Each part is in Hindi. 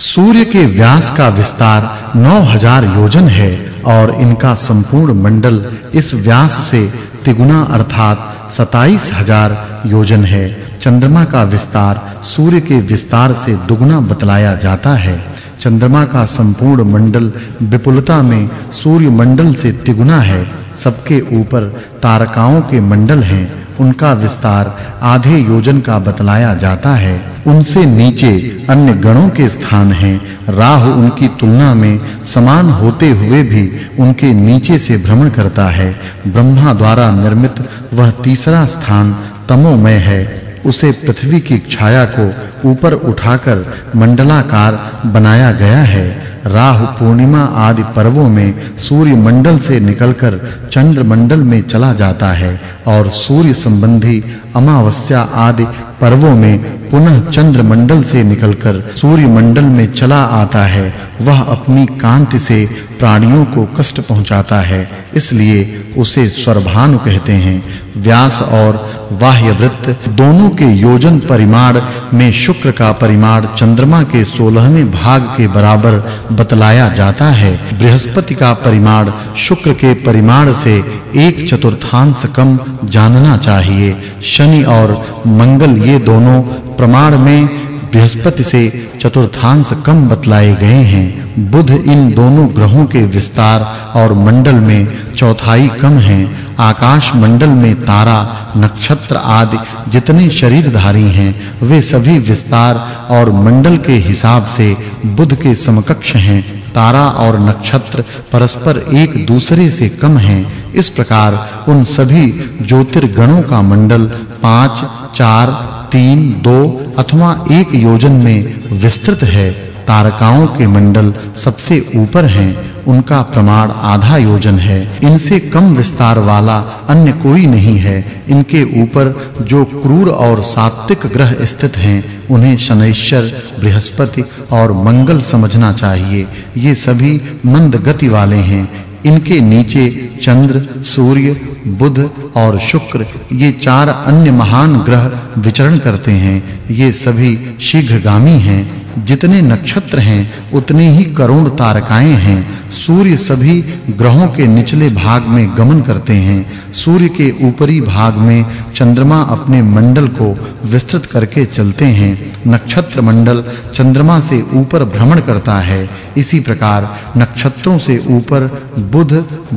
सूर्य के व्यास का विस्तार 9000 योजन है और इनका संपूर्ण मंडल इस व्यास से तिगुना अर्थात 27000 योजन है। चंद्रमा का विस्तार सूर्य के विस्तार से दुगना बतलाया जाता है। चंद्रमा का संपूर्ण मंडल विपुलता में सूर्य मंडल से तिगुना है। सबके ऊपर तारकाओं के मंडल हैं। उनका विस्तार आधे योजन का बतलाया जाता है। उनसे नीचे अन्य गणों के स्थान हैं। राहु उनकी तुलना में समान होते हुए भी उनके नीचे से भ्रमण करता है। ब्रह्मा द्वारा निर्मित वह तीसरा स्थान तमोमय है। उसे पृथ्वी की छाया को ऊपर उठाकर मंडलाकार बनाया गया है। राहु पूर्णिमा आदि पर्वों में सूर्य मंडल से निकलकर चंद्र मंडल में चला जाता है और सूर्य संबंधी अमावस्या आदि पर्वों में पुनः चंद्र मंडल से निकलकर सूर्य मंडल में चला आता है, वह अपनी कांति से प्राणियों को कष्ट पहुंचाता है, इसलिए उसे स्वरभानु कहते हैं। व्यास और बाह्य वृत्त दोनों के योजन परिमाण में शुक्र का परिमाण चंद्रमा के 16वें भाग के बराबर बतलाया जाता है। बृहस्पति का परिमाण शुक्र के परिमाण से एक चतुर्थांश कम जानना चाहिए। शनि और मंगल ये दोनों प्रमाण में बृहस्पति से चतुर्थांश कम बतलाए गए हैं। बुध इन दोनों ग्रहों के विस्तार और मंडल में चौथाई कम है। आकाश मंडल में तारा, नक्षत्र आदि जितने शरीरधारी हैं, वे सभी विस्तार और मंडल के हिसाब से बुध के समकक्ष हैं। तारा और नक्षत्र परस्पर एक दूसरे से कम हैं। इस प्रकार उन सभी ज्योतिर्गणों का मंडल 5 4 3 2 अथवा एक योजन में विस्तृत है। तारकाओं के मंडल सबसे ऊपर हैं। उनका प्रमाण आधा योजन है। इनसे कम विस्तार वाला अन्य कोई नहीं है। इनके ऊपर जो क्रूर और सात्विक ग्रह स्थित हैं, उन्हें शनैश्वर बृहस्पति और मंगल समझना चाहिए। ये सभी मंद गति वाले हैं। इनके नीचे चंद्र, सूर्य, बुध और शुक्र, ये चार अन्य महान ग्रह विचरण करते हैं। ये सभी शीघ्रगामी हैं। जितने नक्षत्र हैं, उतने ही करोड़ तारकाएँ हैं। सूर्य सभी ग्रहों के निचले भाग में गमन करते हैं। सूर्य के ऊपरी भाग में चंद्रमा अपने मंडल को विस्तृत करके चलते हैं। नक्षत्र मंडल चंद्रमा से ऊपर भ्रमण करता है। इसी प्रकार नक्षत्रों से ऊपर बुध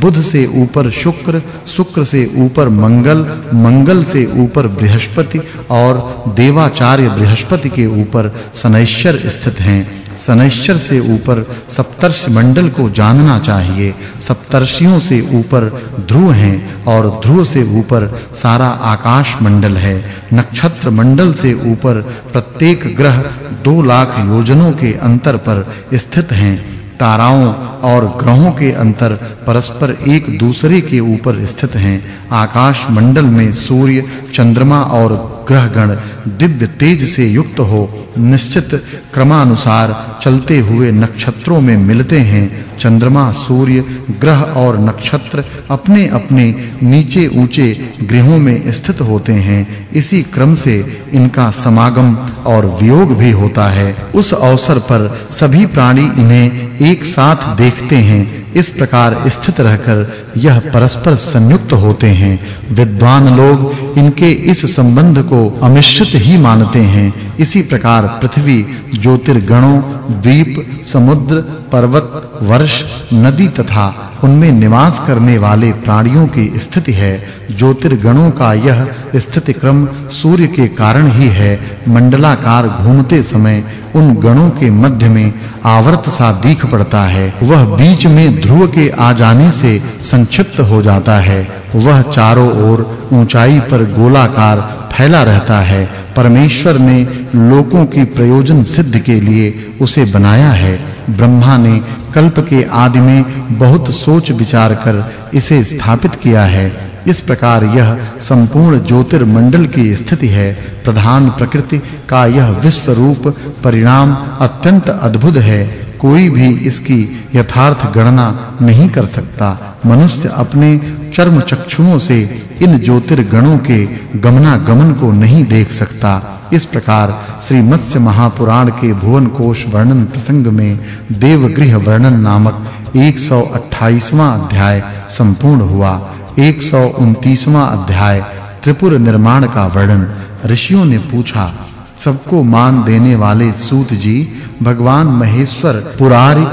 बुध से ऊपर शुक्र शुक्र से ऊपर मंगल मंगल से ऊपर बृहस्पति और देवाचार्य बृहस्पति के ऊपर शनैश्वर स्थित हैं। शनैश्वर से ऊपर सप्तर्षि मंडल को जानना चाहिए। सप्तर्षियों से ऊपर ध्रुव हैं और ध्रुव से ऊपर सारा आकाश मंडल है। नक्षत्र मंडल से ऊपर प्रत्येक ग्रह 2 लाख योजनों के अंतर पर स्थित हैं। ताराओं और ग्रहों के अंतर परस्पर एक दूसरे के ऊपर स्थित हैं। आकाश मंडल में सूर्य, चंद्रमा और ग्रह गण दिव्य तेज से युक्त हो निश्चित क्रमानुसार चलते हुए नक्षत्रों में मिलते हैं चंद्रमा, सूर्य, ग्रह और नक्षत्र अपने-अपने नीचे ऊँचे ग्रहों में स्थित होते हैं। इसी क्रम से इनका समागम और वियोग भी होता है। उस अवसर पर सभी प्राणी इन्हें एक साथ देखते हैं। इस प्रकार स्थित रहकर यह परस्पर संयुक्त होते हैं। विद्वान लोग इनके इस संबंध को अमिश्रित ही मानते हैं। इसी प्रकार पृथ्वी, ज्योतिर्गणों, द्वीप, समुद्र, पर्वत, वर्ष, नदी तथा उनमें निवास करने वाले प्राणियों की स्थिति है। ज्योतिर्गणों का यह स्थिति क्रम सूर्य के कारण ही है। मंडलाकार घूमते समय उन गणों के मध्य में आवर्त सा दीख पड़ता है, वह बीच में ध्रुव के आ जाने से संक्षिप्त हो जाता है। वह चारों ओर ऊंचाई पर गोलाकार फैला रहता है। परमेश्वर ने लोगों की प्रयोजन सिद्ध के लिए उसे बनाया है। ब्रह्मा ने कल्प के आदि में बहुत सोच विचार कर इसे स्थापित किया है। इस प्रकार यह संपूर्ण ज्योतिर्मंडल की स्थिति है। प्रधान प्रकृति का यह विश्व रूप परिणाम अत्यंत अद्भुत है। कोई भी इसकी यथार्थ गणना नहीं कर सकता। मनुष्य अपने चर्म चक्षुओं से इन ज्योतिर्गणों के गमनागमन को नहीं देख सकता। इस प्रकार श्री मत्स्य महापुराण के भुवन कोश वर्णन प्रसंग में देवगृह वर्णन नामक 128वां अध्याय संपूर्ण हुआ। 129वां अध्याय, त्रिपुर निर्माण का वर्णन। ऋषियों ने पूछा, सबको मान देने वाले सूत जी, भगवान महेश्वर पुरारी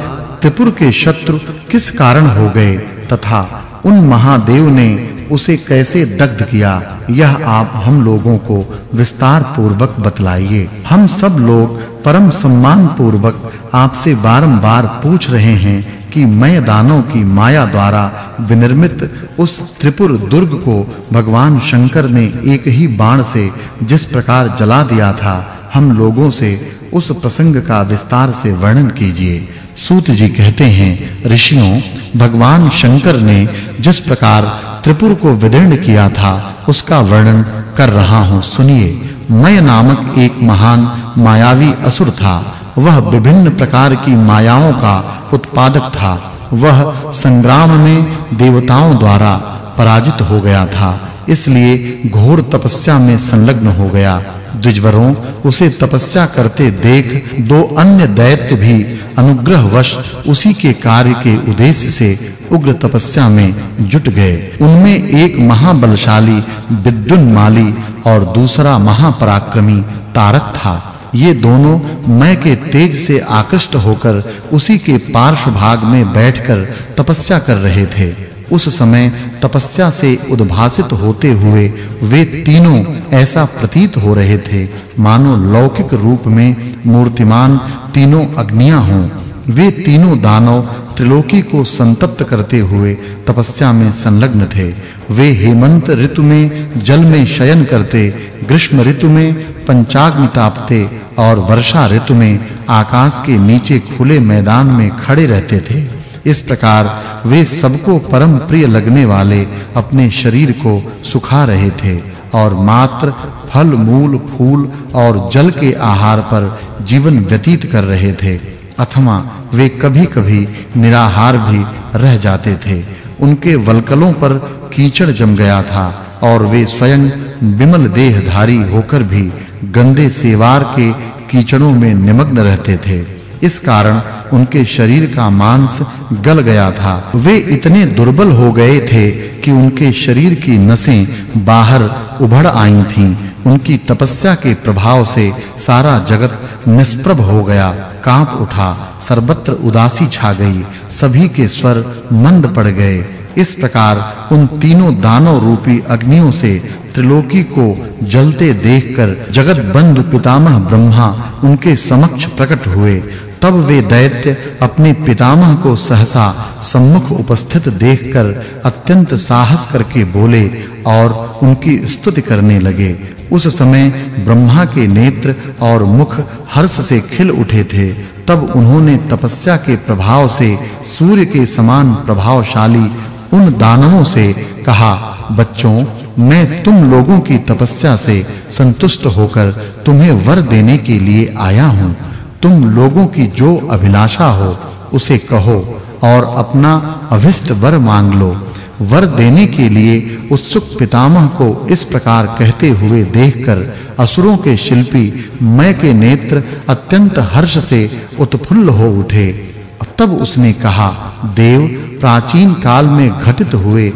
त्रिपुर के शत्रु किस कारण हो गए? तथा उन महादेव ने उसे कैसे दग्ध किया? यह आप हम लोगों को विस्तार पूर्वक बतलाइए। हम सब लोग परम सम्मान पूर्वक आपसे बारंबार पूछ रहे हैं कि मैं दानों की माया द्वारा विनिर्मित उस त्रिपुर दुर्ग को भगवान शंकर ने एक ही बाण से जिस प्रकार जला दिया था, हम लोगों से उस प्रसंग का विस्तार से वर्णन कीजिए। सूत जी कहते हैं, ऋषियों, भगवान शंकर ने जिस प्रकार त्रिपुर को विदीर्ण किया था, उसका वर्णन कर रहा हूँ। सुनिए, मय नामक एक महान मायावी असुर था। वह विभिन्न प्रकार की मायाओं का उत्पादक था। वह संग्राम में देवताओं द्वारा पराजित हो गया था। इसलिए घोर तपस्या में संलग्न हो गया। द्विजवरों, उसे तपस्या करते देख दो अन्य दैत्य भी अनुग्रहवश उसी के कार्य के उद्देश्य से उग्र तपस्या में जुट गए। उनमें एक महाबलशाली, विद्युन्माली और दूसरा महापराक्रमी तारक था। ये दोनों मैं के तेज से आकृष्ट होकर उसी के पार्श्व भाग में बैठकर तपस्या कर रहे थे। उस समय तपस्या से उद्भासित होते हुए वे तीनों ऐसा प्रतीत हो रहे थे, मानो लौकिक रूप में मूर्तिमान तीनों अग्नियाँ हों। वे तीनों दानव त्रिलोकी को संतप्त करते हुए तपस्या में संलग्न थे। वे हेमंत ऋतु में जल में शयन करते, ग्रीष्म ऋतु में पंचाग्नि तापते और वर्षा ऋतु में आकाश के नीचे खुले मैदान में खड़े रहते थे। इस प्रकार वे सबको परम प्रिय लगने वाले अपने शरीर को सुखा रहे थे और मात्र फल, मूल, फूल और जल के आहार पर जीवन व्यतीत कर रहे थे। अथवा वे कभी-कभी निराहार भी रह जाते थे। उनके वलकलों पर कीचड़ जम गया था और वे स्वयं विमल देहधारी होकर भी गंदे सेवार के कीचड़ों में निमग्न रहते थे। इस कारण उनके शरीर का मांस गल गया था। वे इतने दुर्बल हो गए थे कि उनके शरीर की नसें बाहर उभड़ आई थीं। उनकी तपस्या के प्रभाव से सारा जगत निष्प्रभ हो गया। काँप उठा, सर्वत्र उदासी छा गई, सभी के स्वर मंद पड़ गए। इस प्रकार उन तीनों दानव रूपी अग्नियों से त्रिलोकी को जलते देखकर जगत बंधु पितामह ब्रह्मा उनके समक्ष प्रकट हुए, तब वे दैत्य अपने पितामह को सहसा सम्मुख उपस्थित देखकर अत्यंत साहस करके बोले और उनकी स्तुति करने लगे। उस समय ब्रह्मा के नेत्र और मुख हर्ष से खिल उठे थे। तब उन्होंने तपस्या के प्रभाव से सूर्य के समान प्रभावशाली उन दानवों से कहा, बच्चों मैं तुम लोगों की तपस्या से संतुष्ट होकर तुम्हें वर देने के लिए आया हूँ। तुम लोगों की जो अभिलाषा हो, उसे कहो और अपना अभिष्ट वर मांग लो। वर देने के लिए उत्सुक पितामह को इस प्रकार कहते हुए देखकर असुरों के शिल्पी मैं के नेत्र अत्यंत हर्ष से उत्फुल्ल हो उठे। तब उसने कहा, देव, प्राचीन काल में घटित हुए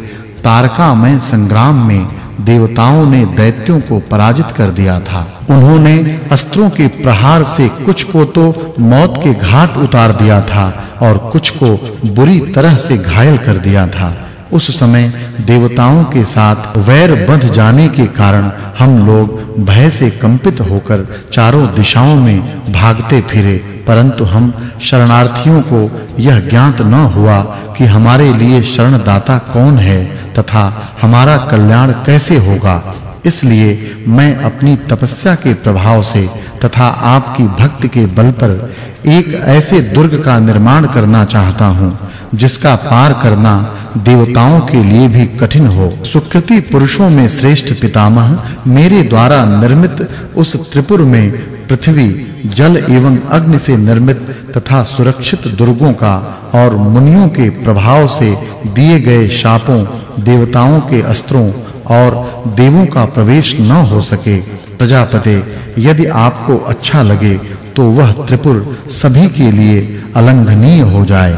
तारका में संग्राम में देवताओं ने दैत्यों को पराजित कर दिया था। उन्होंने अस्त्रों के प्रहार से कुछ को तो मौत के घाट उतार दिया था और कुछ को बुरी तरह से घायल कर दिया था। उस समय देवताओं के साथ वैर बंध जाने के कारण हम लोग भय से कंपित होकर चारों दिशाओं में भागते फिरे, परंतु हम शरणार्थियों को यह ज्ञात न हुआ कि हमारे लिए शरणदाता कौन है तथा हमारा कल्याण कैसे होगा, इसलिए मैं अपनी तपस्या के प्रभाव से तथा आपकी भक्ति के बल पर एक ऐसे दुर्ग का निर्माण करना चाहता हूँ, जिसका पार करना देवताओं के लिए भी कठिन हो। सुकृति पुरुषों में श्रेष्ठ पितामह मेरे द्वारा निर्मित उस त्रिपुर में पृथ्वी जल एवं अग्नि से निर्मित तथा सुरक्षित दुर्गों का और मुनियों के प्रभाव से दिए गए शापों, देवताओं के अस्त्रों और देवों का प्रवेश न हो सके। प्रजापते, यदि आपको अच्छा लगे तो वह त्रिपुर सभी के लिए अलंघनीय हो जाए।